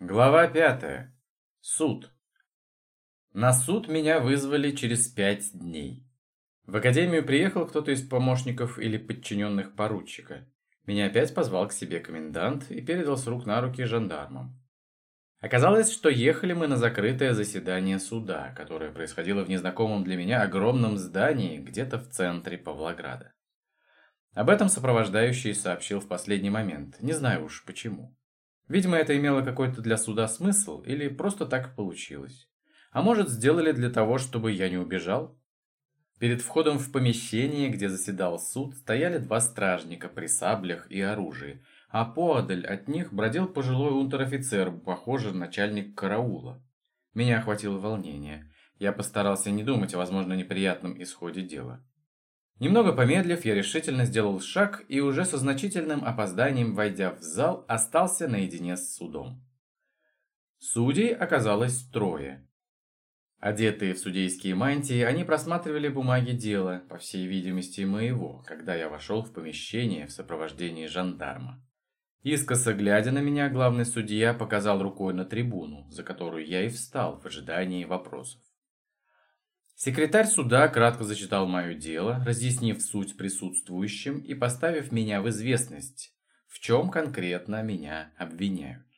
Глава пятая. Суд. На суд меня вызвали через пять дней. В академию приехал кто-то из помощников или подчиненных поручика. Меня опять позвал к себе комендант и передал с рук на руки жандармам. Оказалось, что ехали мы на закрытое заседание суда, которое происходило в незнакомом для меня огромном здании где-то в центре Павлограда. Об этом сопровождающий сообщил в последний момент, не знаю уж почему. Видимо, это имело какой-то для суда смысл или просто так получилось. А может, сделали для того, чтобы я не убежал? Перед входом в помещение, где заседал суд, стояли два стражника при саблях и оружии, а поодаль от них бродил пожилой унтер-офицер, похожий на начальник караула. Меня охватило волнение. Я постарался не думать о возможно неприятном исходе дела. Немного помедлив, я решительно сделал шаг и уже со значительным опозданием, войдя в зал, остался наедине с судом. Судей оказалось трое. Одетые в судейские мантии, они просматривали бумаги дела, по всей видимости моего, когда я вошел в помещение в сопровождении жандарма. Искоса глядя на меня, главный судья показал рукой на трибуну, за которую я и встал в ожидании вопросов. Секретарь суда кратко зачитал мое дело, разъяснив суть присутствующим и поставив меня в известность, в чем конкретно меня обвиняют.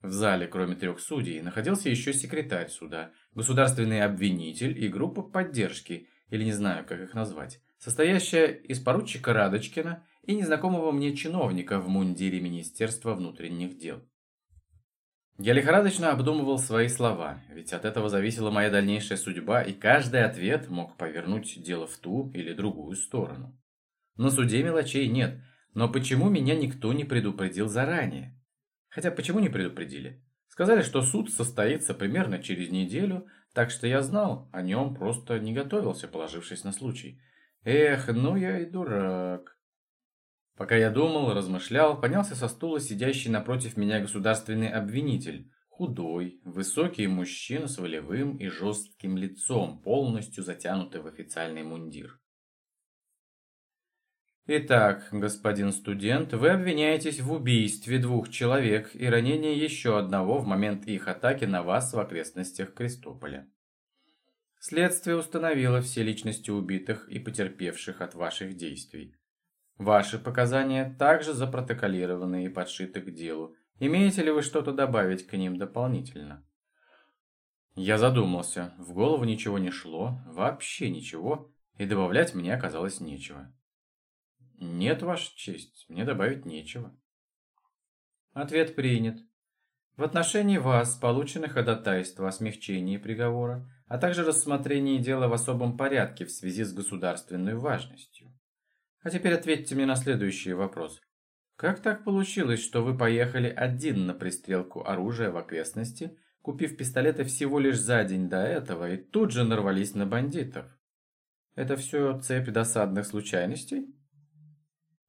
В зале, кроме трех судей, находился еще секретарь суда, государственный обвинитель и группа поддержки, или не знаю, как их назвать, состоящая из поручика Радочкина и незнакомого мне чиновника в мундире Министерства внутренних дел. Я лихорадочно обдумывал свои слова, ведь от этого зависела моя дальнейшая судьба, и каждый ответ мог повернуть дело в ту или другую сторону. На суде мелочей нет, но почему меня никто не предупредил заранее? Хотя почему не предупредили? Сказали, что суд состоится примерно через неделю, так что я знал о нем, просто не готовился, положившись на случай. Эх, ну я и дурак. Пока я думал, размышлял, поднялся со стула сидящий напротив меня государственный обвинитель. Худой, высокий мужчина с волевым и жестким лицом, полностью затянутый в официальный мундир. Итак, господин студент, вы обвиняетесь в убийстве двух человек и ранении еще одного в момент их атаки на вас в окрестностях Крестополя. Следствие установило все личности убитых и потерпевших от ваших действий. Ваши показания также запротоколированы и подшиты к делу. Имеете ли вы что-то добавить к ним дополнительно? Я задумался. В голову ничего не шло, вообще ничего, и добавлять мне оказалось нечего. Нет, Ваша честь, мне добавить нечего. Ответ принят. В отношении вас получены ходатайства о смягчении приговора, а также рассмотрении дела в особом порядке в связи с государственной важностью. А теперь ответьте мне на следующий вопрос. Как так получилось, что вы поехали один на пристрелку оружия в окрестности, купив пистолеты всего лишь за день до этого и тут же нарвались на бандитов? Это все цепь досадных случайностей?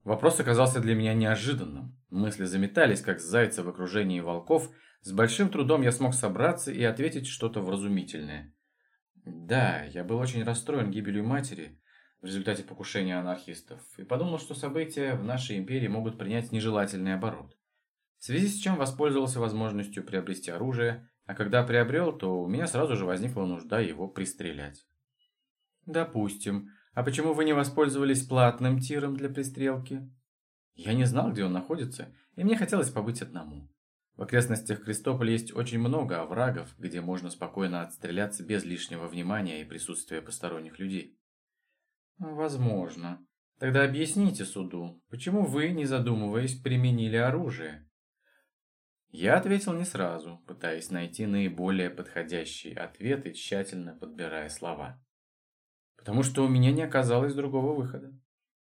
Вопрос оказался для меня неожиданным. Мысли заметались, как зайцы в окружении волков. С большим трудом я смог собраться и ответить что-то вразумительное. Да, я был очень расстроен гибелью матери, в результате покушения анархистов и подумал, что события в нашей империи могут принять нежелательный оборот. В связи с чем воспользовался возможностью приобрести оружие, а когда приобрел, то у меня сразу же возникла нужда его пристрелять. Допустим. А почему вы не воспользовались платным тиром для пристрелки? Я не знал, где он находится, и мне хотелось побыть одному. В окрестностях Крестополя есть очень много оврагов, где можно спокойно отстреляться без лишнего внимания и присутствия посторонних людей. Возможно. Тогда объясните суду, почему вы, не задумываясь, применили оружие? Я ответил не сразу, пытаясь найти наиболее подходящий ответ и тщательно подбирая слова. Потому что у меня не оказалось другого выхода.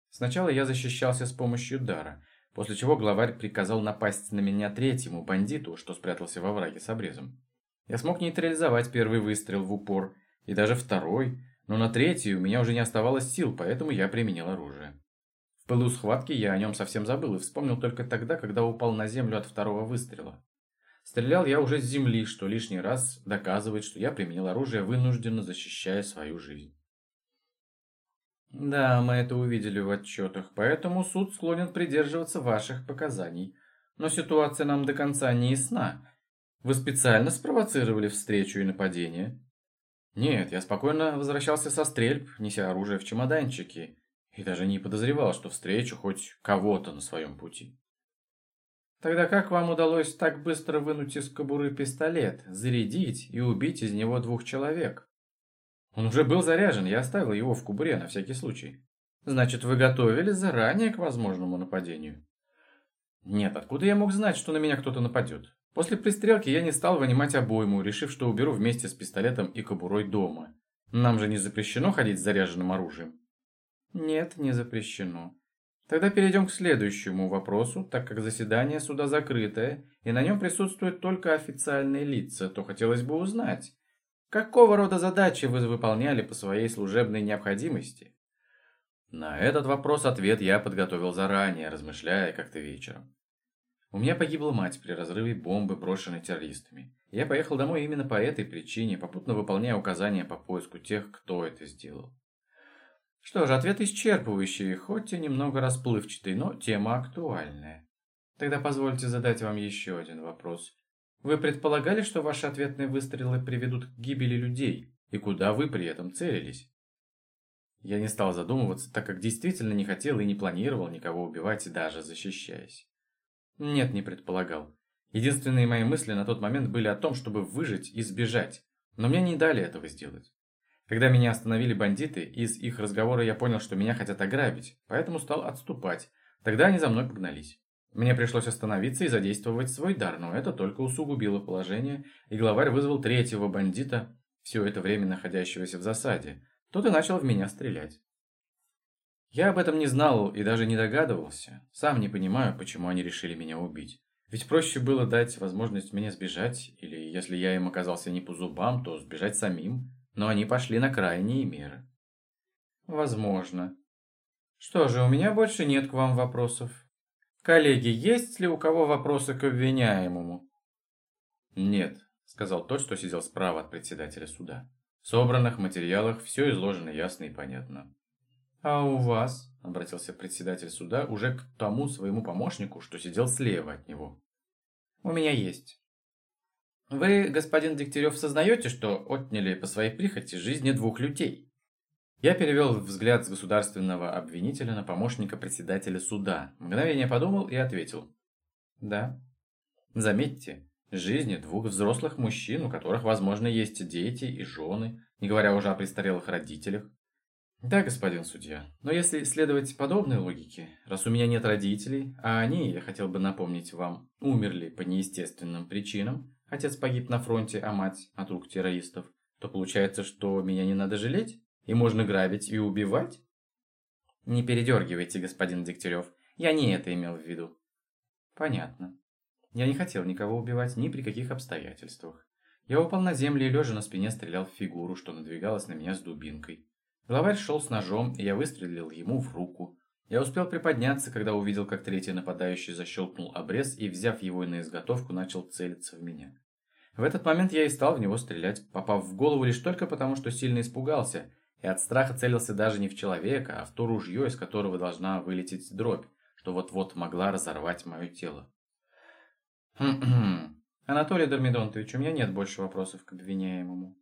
Сначала я защищался с помощью дара, после чего главарь приказал напасть на меня третьему бандиту, что спрятался во враге с обрезом. Я смог нейтрализовать первый выстрел в упор, и даже второй, но на третью у меня уже не оставалось сил, поэтому я применил оружие. В пылу схватки я о нем совсем забыл и вспомнил только тогда, когда упал на землю от второго выстрела. Стрелял я уже с земли, что лишний раз доказывает, что я применил оружие, вынужденно защищая свою жизнь. Да, мы это увидели в отчетах, поэтому суд склонен придерживаться ваших показаний. Но ситуация нам до конца не ясна. Вы специально спровоцировали встречу и нападение? Нет, я спокойно возвращался со стрельб, неся оружие в чемоданчике, и даже не подозревал, что встречу хоть кого-то на своем пути. Тогда как вам удалось так быстро вынуть из кобуры пистолет, зарядить и убить из него двух человек? Он уже был заряжен, я оставил его в кобуре на всякий случай. Значит, вы готовились заранее к возможному нападению? Нет, откуда я мог знать, что на меня кто-то нападет? После пристрелки я не стал вынимать обойму, решив, что уберу вместе с пистолетом и кобурой дома. Нам же не запрещено ходить с заряженным оружием. Нет, не запрещено. Тогда перейдем к следующему вопросу, так как заседание суда закрытое, и на нем присутствуют только официальные лица, то хотелось бы узнать, какого рода задачи вы выполняли по своей служебной необходимости? На этот вопрос ответ я подготовил заранее, размышляя как-то вечером. У меня погибла мать при разрыве бомбы, брошенной террористами. Я поехал домой именно по этой причине, попутно выполняя указания по поиску тех, кто это сделал. Что же, ответ исчерпывающий, хоть и немного расплывчатый, но тема актуальная. Тогда позвольте задать вам еще один вопрос. Вы предполагали, что ваши ответные выстрелы приведут к гибели людей, и куда вы при этом целились? Я не стал задумываться, так как действительно не хотел и не планировал никого убивать, даже защищаясь. Нет, не предполагал. Единственные мои мысли на тот момент были о том, чтобы выжить и сбежать, но мне не дали этого сделать. Когда меня остановили бандиты, из их разговора я понял, что меня хотят ограбить, поэтому стал отступать. Тогда они за мной погнались. Мне пришлось остановиться и задействовать свой дар, но это только усугубило положение, и главарь вызвал третьего бандита, все это время находящегося в засаде. Тот и начал в меня стрелять. Я об этом не знал и даже не догадывался. Сам не понимаю, почему они решили меня убить. Ведь проще было дать возможность мне сбежать, или если я им оказался не по зубам, то сбежать самим. Но они пошли на крайние меры. Возможно. Что же, у меня больше нет к вам вопросов. Коллеги, есть ли у кого вопросы к обвиняемому? Нет, сказал тот, что сидел справа от председателя суда. В собранных материалах все изложено ясно и понятно. «А у вас?» – обратился председатель суда уже к тому своему помощнику, что сидел слева от него. «У меня есть. Вы, господин Дегтярев, сознаете, что отняли по своей прихоти жизни двух людей?» Я перевел взгляд с государственного обвинителя на помощника председателя суда. Мгновение подумал и ответил. «Да». Заметьте, Жизни двух взрослых мужчин, у которых, возможно, есть дети и жены, не говоря уже о престарелых родителях. Да, господин судья, но если следовать подобной логике, раз у меня нет родителей, а они, я хотел бы напомнить вам, умерли по неестественным причинам, отец погиб на фронте, а мать от рук террористов, то получается, что меня не надо жалеть, и можно грабить и убивать? Не передергивайте, господин Дегтярев, я не это имел в виду. Понятно. Я не хотел никого убивать ни при каких обстоятельствах. Я упал на землю и лежа на спине стрелял в фигуру, что надвигалась на меня с дубинкой. Главарь шел с ножом, и я выстрелил ему в руку. Я успел приподняться, когда увидел, как третий нападающий защелкнул обрез и, взяв его на изготовку, начал целиться в меня. В этот момент я и стал в него стрелять, попав в голову лишь только потому, что сильно испугался, и от страха целился даже не в человека, а в то ружье, из которого должна вылететь дробь, что вот-вот могла разорвать мое тело. Анатолий Дормидонтович, у меня нет больше вопросов к обвиняемому.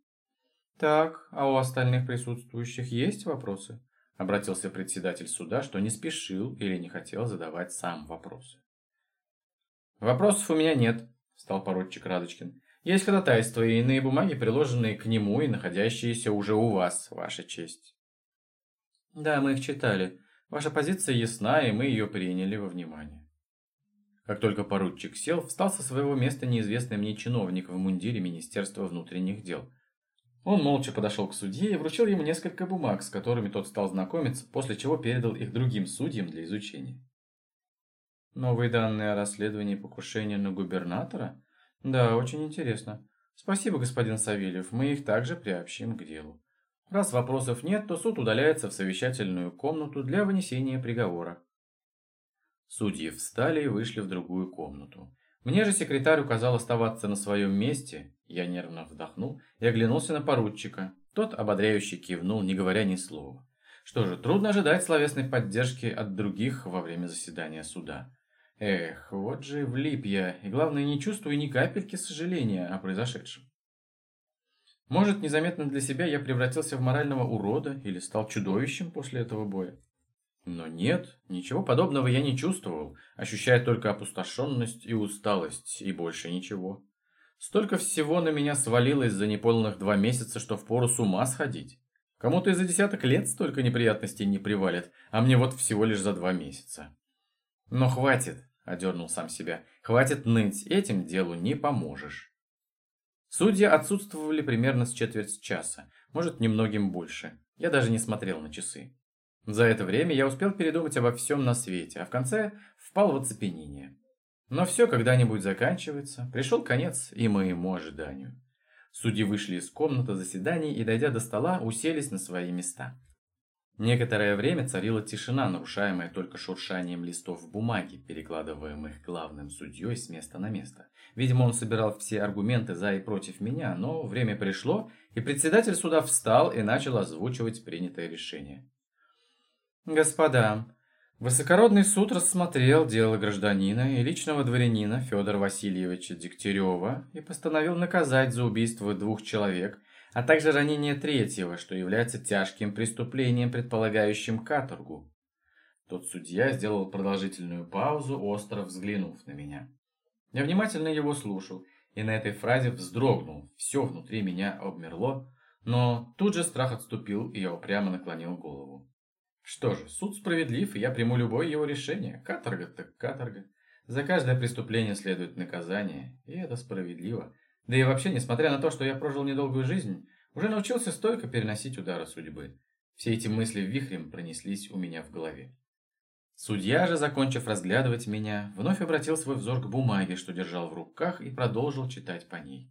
Так, а у остальных присутствующих есть вопросы? Обратился председатель суда, что не спешил или не хотел задавать сам вопросы. Вопросов у меня нет, стал поручик Радочкин. Есть ходатайства и иные бумаги, приложенные к нему и находящиеся уже у вас, ваша честь. Да, мы их читали. Ваша позиция ясна, и мы ее приняли во внимание. Как только поручик сел, встал со своего места неизвестный мне чиновник в мундире Министерства внутренних дел. Он молча подошел к судье и вручил ему несколько бумаг, с которыми тот стал знакомиться, после чего передал их другим судьям для изучения. Новые данные о расследовании покушения на губернатора? Да, очень интересно. Спасибо, господин Савельев, мы их также приобщим к делу. Раз вопросов нет, то суд удаляется в совещательную комнату для вынесения приговора. Судьи встали и вышли в другую комнату. Мне же секретарь указал оставаться на своем месте. Я нервно вдохнул и оглянулся на поручика. Тот ободряюще кивнул, не говоря ни слова. Что же, трудно ожидать словесной поддержки от других во время заседания суда. Эх, вот же влип я, и главное, не чувствую ни капельки сожаления о произошедшем. Может, незаметно для себя я превратился в морального урода или стал чудовищем после этого боя. Но нет, ничего подобного я не чувствовал, ощущая только опустошенность и усталость, и больше ничего. Столько всего на меня свалилось за неполных два месяца, что впору с ума сходить. Кому-то и за десяток лет столько неприятностей не привалит, а мне вот всего лишь за два месяца. Но хватит, одернул сам себя, хватит ныть, этим делу не поможешь. Судьи отсутствовали примерно с четверть часа, может, немногим больше. Я даже не смотрел на часы. За это время я успел передумать обо всем на свете, а в конце впал в оцепенение. Но все когда-нибудь заканчивается, пришел конец и моему ожиданию. Судьи вышли из комнаты заседаний и, дойдя до стола, уселись на свои места. Некоторое время царила тишина, нарушаемая только шуршанием листов бумаги, перекладываемых главным судьей с места на место. Видимо, он собирал все аргументы за и против меня, но время пришло, и председатель суда встал и начал озвучивать принятое решение. «Господа, Высокородный суд рассмотрел дело гражданина и личного дворянина Федора Васильевича Дегтярева и постановил наказать за убийство двух человек, а также ранение третьего, что является тяжким преступлением, предполагающим каторгу. Тот судья сделал продолжительную паузу, остро взглянув на меня. Я внимательно его слушал, и на этой фразе вздрогнул, все внутри меня обмерло, но тут же страх отступил, и я упрямо наклонил голову. Что же, суд справедлив, и я приму любое его решение. Каторга так каторга. За каждое преступление следует наказание, и это справедливо. Да и вообще, несмотря на то, что я прожил недолгую жизнь, уже научился столько переносить удары судьбы. Все эти мысли вихрем пронеслись у меня в голове. Судья же, закончив разглядывать меня, вновь обратил свой взор к бумаге, что держал в руках, и продолжил читать по ней.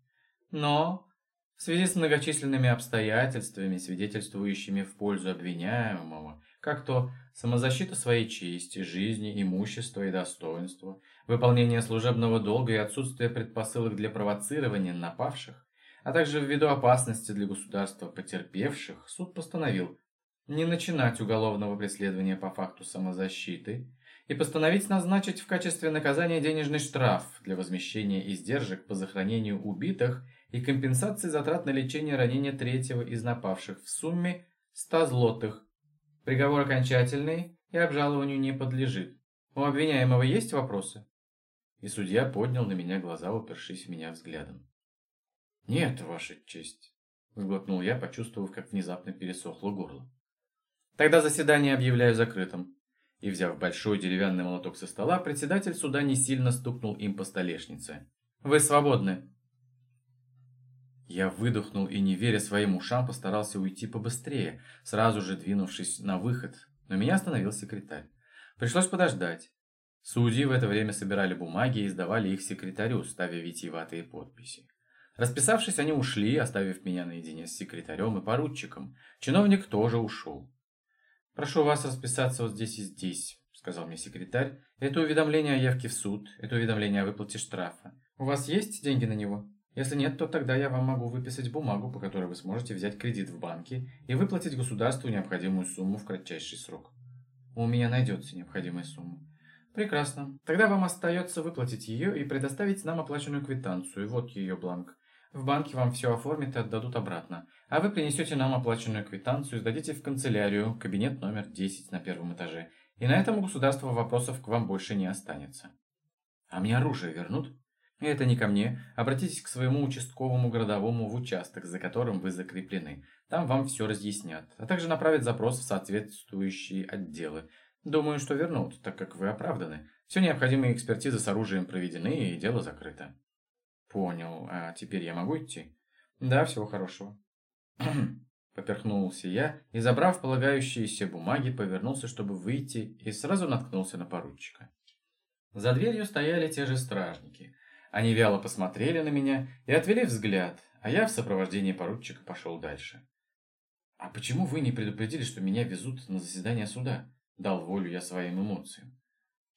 Но в связи с многочисленными обстоятельствами, свидетельствующими в пользу обвиняемого, как то самозащита своей чести, жизни, имущества и достоинства, выполнение служебного долга и отсутствие предпосылок для провоцирования напавших, а также ввиду опасности для государства потерпевших, суд постановил не начинать уголовного преследования по факту самозащиты и постановить назначить в качестве наказания денежный штраф для возмещения издержек по захоронению убитых и компенсации затрат на лечение ранения третьего из напавших в сумме 100 злотых Приговор окончательный и обжалованию не подлежит. У обвиняемого есть вопросы?» И судья поднял на меня глаза, упершись в меня взглядом. «Нет, ваша честь», — сглотнул я, почувствовав, как внезапно пересохло горло. «Тогда заседание объявляю закрытым». И, взяв большой деревянный молоток со стола, председатель суда не сильно стукнул им по столешнице. «Вы свободны!» Я выдохнул и, не веря своим ушам, постарался уйти побыстрее, сразу же двинувшись на выход, но меня остановил секретарь. Пришлось подождать. Судьи в это время собирали бумаги и сдавали их секретарю, ставя витиеватые подписи. Расписавшись, они ушли, оставив меня наедине с секретарем и поручиком. Чиновник тоже ушел. «Прошу вас расписаться вот здесь и здесь», — сказал мне секретарь. «Это уведомление о явке в суд, это уведомление о выплате штрафа. У вас есть деньги на него?» Если нет, то тогда я вам могу выписать бумагу, по которой вы сможете взять кредит в банке и выплатить государству необходимую сумму в кратчайший срок. У меня найдется необходимая сумма. Прекрасно. Тогда вам остается выплатить ее и предоставить нам оплаченную квитанцию. Вот ее бланк. В банке вам все оформят и отдадут обратно. А вы принесете нам оплаченную квитанцию, сдадите в канцелярию, кабинет номер 10 на первом этаже. И на этом у государства вопросов к вам больше не останется. А мне оружие вернут? Это не ко мне. Обратитесь к своему участковому городовому в участок, за которым вы закреплены. Там вам все разъяснят, а также направят запрос в соответствующие отделы. Думаю, что вернут, так как вы оправданы. Все необходимые экспертизы с оружием проведены и дело закрыто. Понял. А теперь я могу идти? Да, всего хорошего. Поперхнулся я и, забрав полагающиеся бумаги, повернулся, чтобы выйти, и сразу наткнулся на поручика. За дверью стояли те же стражники – они вяло посмотрели на меня и отвели взгляд, а я в сопровождении поручика пошел дальше. «А почему вы не предупредили, что меня везут на заседание суда?» Дал волю я своим эмоциям.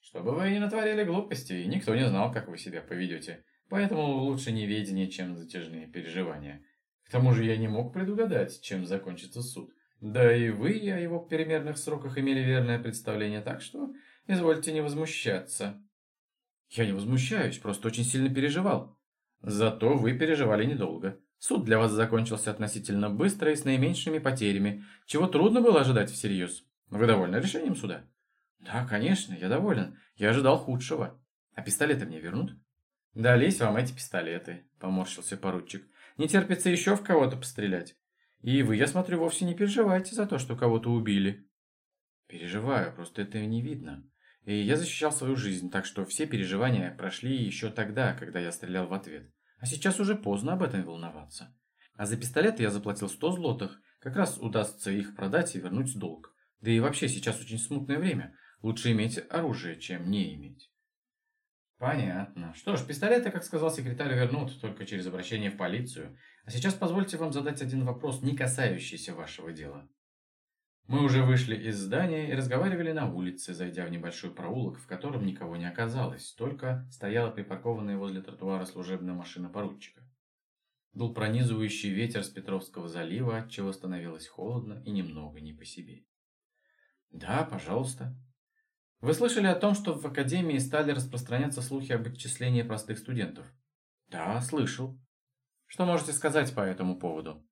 «Чтобы вы не натворили глупости, и никто не знал, как вы себя поведете. Поэтому лучше неведение, чем затяжные переживания. К тому же я не мог предугадать, чем закончится суд. Да и вы о его перемерных сроках имели верное представление, так что извольте не возмущаться». Я не возмущаюсь, просто очень сильно переживал. Зато вы переживали недолго. Суд для вас закончился относительно быстро и с наименьшими потерями, чего трудно было ожидать всерьез. Вы довольны решением суда? Да, конечно, я доволен. Я ожидал худшего. А пистолеты мне вернут? Дались вам эти пистолеты, поморщился поручик. Не терпится еще в кого-то пострелять. И вы, я смотрю, вовсе не переживаете за то, что кого-то убили. Переживаю, просто это не видно. И я защищал свою жизнь, так что все переживания прошли еще тогда, когда я стрелял в ответ. А сейчас уже поздно об этом волноваться. А за пистолет я заплатил 100 злотых. Как раз удастся их продать и вернуть долг. Да и вообще сейчас очень смутное время. Лучше иметь оружие, чем не иметь. Понятно. Что ж, пистолеты, как сказал секретарь, вернут только через обращение в полицию. А сейчас позвольте вам задать один вопрос, не касающийся вашего дела. Мы уже вышли из здания и разговаривали на улице, зайдя в небольшой проулок, в котором никого не оказалось, только стояла припаркованная возле тротуара служебная машина поручика. Дул пронизывающий ветер с Петровского залива, отчего становилось холодно и немного не по себе. «Да, пожалуйста». «Вы слышали о том, что в Академии стали распространяться слухи об отчислении простых студентов?» «Да, слышал». «Что можете сказать по этому поводу?»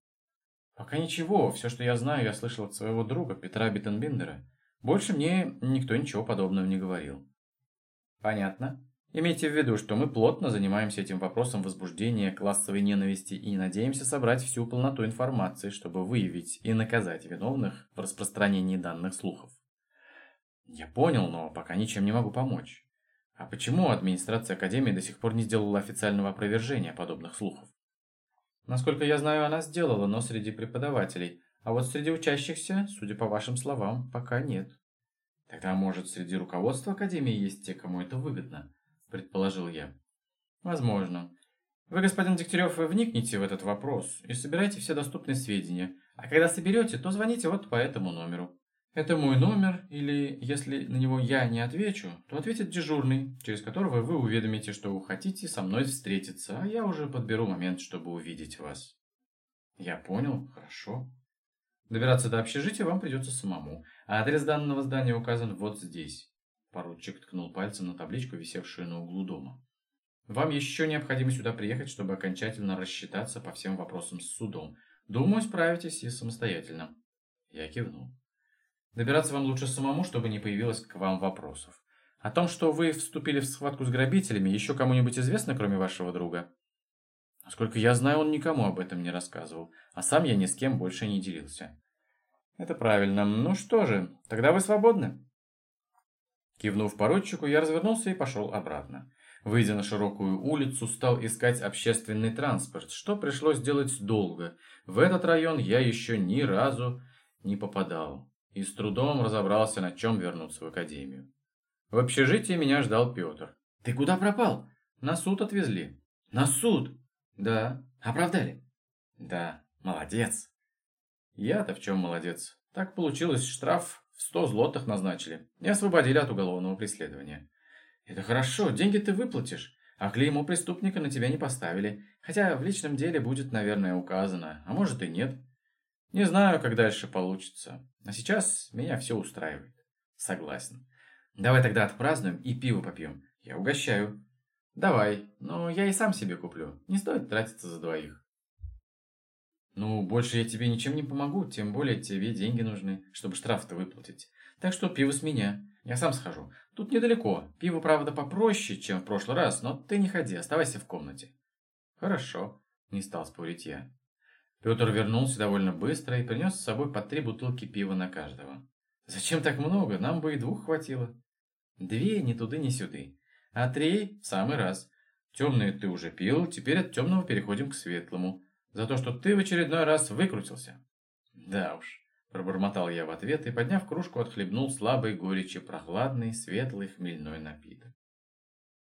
Пока ничего, все, что я знаю, я слышал от своего друга Петра Биттенбиндера. Больше мне никто ничего подобного не говорил. Понятно. Имейте в виду, что мы плотно занимаемся этим вопросом возбуждения классовой ненависти и надеемся собрать всю полноту информации, чтобы выявить и наказать виновных в распространении данных слухов. Я понял, но пока ничем не могу помочь. А почему администрация Академии до сих пор не сделала официального опровержения подобных слухов? Насколько я знаю, она сделала, но среди преподавателей. А вот среди учащихся, судя по вашим словам, пока нет. Тогда, может, среди руководства Академии есть те, кому это выгодно, предположил я. Возможно. Вы, господин Дегтярев, вникните в этот вопрос и собирайте все доступные сведения. А когда соберете, то звоните вот по этому номеру. Это мой номер, или если на него я не отвечу, то ответит дежурный, через которого вы уведомите, что вы хотите со мной встретиться, а я уже подберу момент, чтобы увидеть вас. Я понял, хорошо. Добираться до общежития вам придется самому, а адрес данного здания указан вот здесь. Поручик ткнул пальцем на табличку, висевшую на углу дома. Вам еще необходимо сюда приехать, чтобы окончательно рассчитаться по всем вопросам с судом. Думаю, справитесь и самостоятельно. Я кивнул. Добираться вам лучше самому, чтобы не появилось к вам вопросов. О том, что вы вступили в схватку с грабителями, еще кому-нибудь известно, кроме вашего друга? Насколько я знаю, он никому об этом не рассказывал, а сам я ни с кем больше не делился. Это правильно. Ну что же, тогда вы свободны. Кивнув поручику, я развернулся и пошел обратно. Выйдя на широкую улицу, стал искать общественный транспорт, что пришлось делать долго. В этот район я еще ни разу не попадал и с трудом разобрался, на чем вернуться в академию. В общежитии меня ждал Петр. «Ты куда пропал?» «На суд отвезли». «На суд?» «Да». «Оправдали?» «Да». «Молодец». «Я-то в чем молодец? Так получилось, штраф в сто злотых назначили и освободили от уголовного преследования». «Это хорошо, деньги ты выплатишь, а клеймо преступника на тебя не поставили, хотя в личном деле будет, наверное, указано, а может и нет». Не знаю, как дальше получится. А сейчас меня все устраивает. Согласен. Давай тогда отпразднуем и пиво попьем. Я угощаю. Давай, но я и сам себе куплю. Не стоит тратиться за двоих. Ну, больше я тебе ничем не помогу, тем более тебе деньги нужны, чтобы штраф-то выплатить. Так что пиво с меня. Я сам схожу. Тут недалеко. Пиво, правда, попроще, чем в прошлый раз, но ты не ходи, оставайся в комнате. Хорошо, не стал спорить я. Петр вернулся довольно быстро и принес с собой по три бутылки пива на каждого. «Зачем так много? Нам бы и двух хватило». «Две ни туды, ни сюды. А три в самый раз. Темные ты уже пил, теперь от темного переходим к светлому. За то, что ты в очередной раз выкрутился». «Да уж», – пробормотал я в ответ и, подняв кружку, отхлебнул слабый горечи прохладный, светлый хмельной напиток.